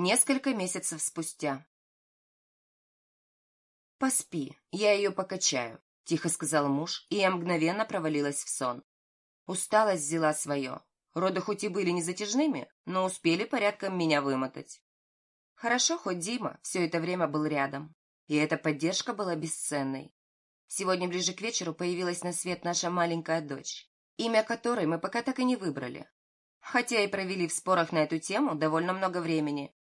Несколько месяцев спустя. «Поспи, я ее покачаю», — тихо сказал муж, и я мгновенно провалилась в сон. Усталость взяла свое. Роды хоть и были не затяжными, но успели порядком меня вымотать. Хорошо, хоть Дима все это время был рядом, и эта поддержка была бесценной. Сегодня ближе к вечеру появилась на свет наша маленькая дочь, имя которой мы пока так и не выбрали. Хотя и провели в спорах на эту тему довольно много времени,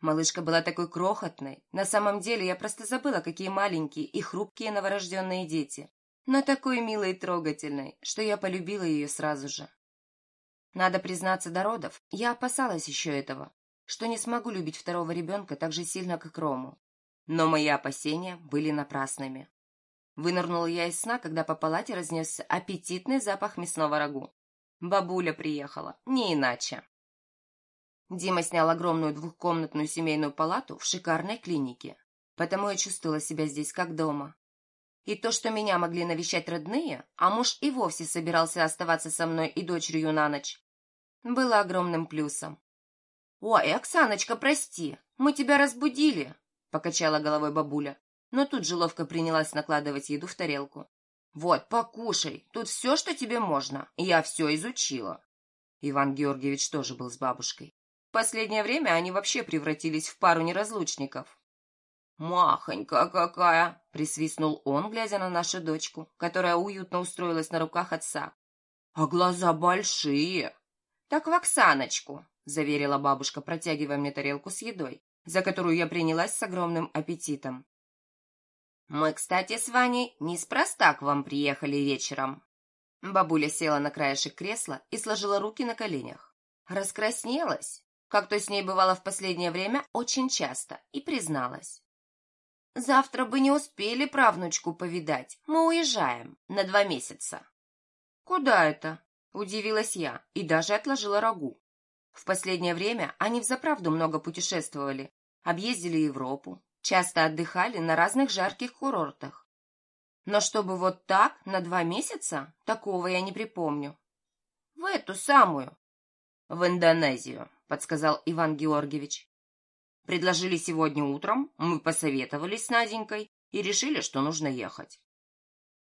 Малышка была такой крохотной. На самом деле я просто забыла, какие маленькие и хрупкие новорожденные дети. Но такой милой и трогательной, что я полюбила ее сразу же. Надо признаться до родов, я опасалась еще этого, что не смогу любить второго ребенка так же сильно, как Рому. Но мои опасения были напрасными. Вынырнула я из сна, когда по палате разнесся аппетитный запах мясного рагу. Бабуля приехала, не иначе. Дима снял огромную двухкомнатную семейную палату в шикарной клинике, потому я чувствовала себя здесь как дома. И то, что меня могли навещать родные, а муж и вовсе собирался оставаться со мной и дочерью на ночь, было огромным плюсом. «Ой, Оксаночка, прости, мы тебя разбудили», — покачала головой бабуля, но тут же ловко принялась накладывать еду в тарелку. «Вот, покушай, тут все, что тебе можно, я все изучила». Иван Георгиевич тоже был с бабушкой последнее время они вообще превратились в пару неразлучников. «Махонька какая!» — присвистнул он, глядя на нашу дочку, которая уютно устроилась на руках отца. «А глаза большие!» «Так в Оксаночку!» — заверила бабушка, протягивая мне тарелку с едой, за которую я принялась с огромным аппетитом. «Мы, кстати, с Ваней неспроста к вам приехали вечером». Бабуля села на краешек кресла и сложила руки на коленях. Раскраснелась, как то с ней бывало в последнее время очень часто, и призналась. «Завтра бы не успели правнучку повидать. Мы уезжаем на два месяца». «Куда это?» – удивилась я и даже отложила рагу. В последнее время они взаправду много путешествовали, объездили Европу, часто отдыхали на разных жарких курортах. Но чтобы вот так, на два месяца, такого я не припомню. В эту самую. В Индонезию, подсказал Иван Георгиевич. Предложили сегодня утром, мы посоветовались с Наденькой и решили, что нужно ехать.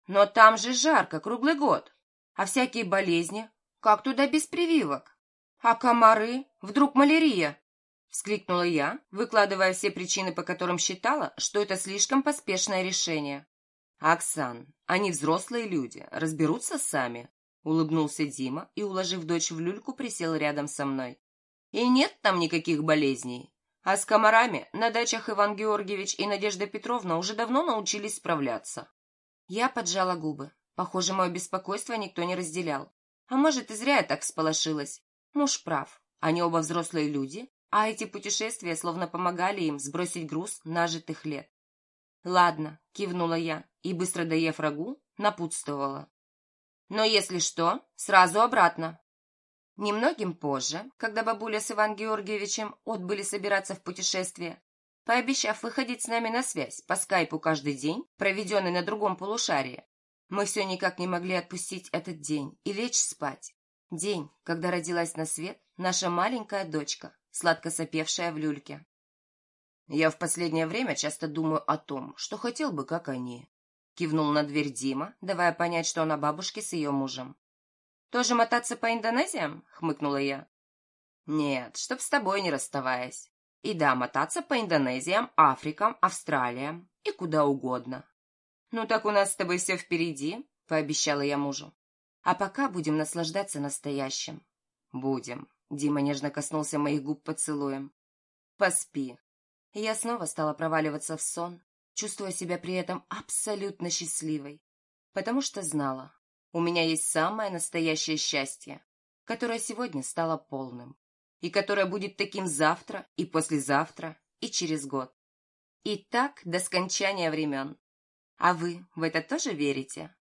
Но там же жарко круглый год, а всякие болезни, как туда без прививок? А комары? Вдруг малярия? Вскликнула я, выкладывая все причины, по которым считала, что это слишком поспешное решение. «Оксан, они взрослые люди, разберутся сами», — улыбнулся Дима и, уложив дочь в люльку, присел рядом со мной. И нет там никаких болезней. А с комарами на дачах Иван Георгиевич и Надежда Петровна уже давно научились справляться. Я поджала губы. Похоже, мое беспокойство никто не разделял. А может, и зря я так всполошилась. Муж прав. Они оба взрослые люди, а эти путешествия словно помогали им сбросить груз нажитых лет. «Ладно», — кивнула я и, быстро доев рагу, напутствовала. «Но если что, сразу обратно. Немногим позже, когда бабуля с Иван Георгиевичем отбыли собираться в путешествие, пообещав выходить с нами на связь по скайпу каждый день, проведенный на другом полушарии, мы все никак не могли отпустить этот день и лечь спать. День, когда родилась на свет наша маленькая дочка, сладко сопевшая в люльке. Я в последнее время часто думаю о том, что хотел бы, как они. Кивнул на дверь Дима, давая понять, что она бабушке с ее мужем. «Тоже мотаться по Индонезиям?» — хмыкнула я. «Нет, чтоб с тобой не расставаясь. И да, мотаться по Индонезиям, Африкам, Австралиям и куда угодно». «Ну так у нас с тобой все впереди», — пообещала я мужу. «А пока будем наслаждаться настоящим». «Будем», — Дима нежно коснулся моих губ поцелуем. «Поспи». Я снова стала проваливаться в сон, чувствуя себя при этом абсолютно счастливой, потому что знала, у меня есть самое настоящее счастье, которое сегодня стало полным, и которое будет таким завтра и послезавтра и через год. И так до скончания времен. А вы в это тоже верите?